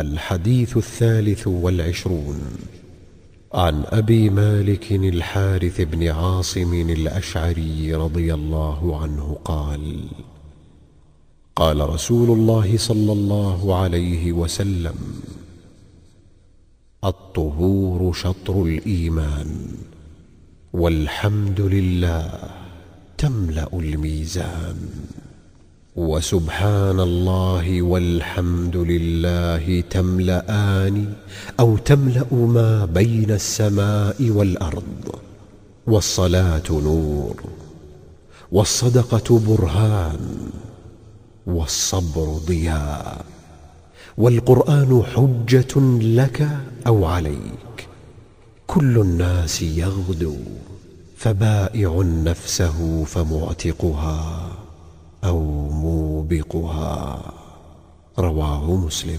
الحديث الثالث والعشرون. عن أبي مالك الحارث بن عاصم الأشعري رضي الله عنه قال قال رسول الله صلى الله عليه وسلم الطهور شطر الإيمان والحمد لله تملأ الميزان. وسبحان الله والحمد لله تملأان أو تملأ ما بين السماء والأرض والصلاة نور والصدقة برهان والصبر ضياء والقرآن حجة لك أو عليك كل الناس يغدو فبائع نفسه فمعتقها أو موبقها رواه مسلم.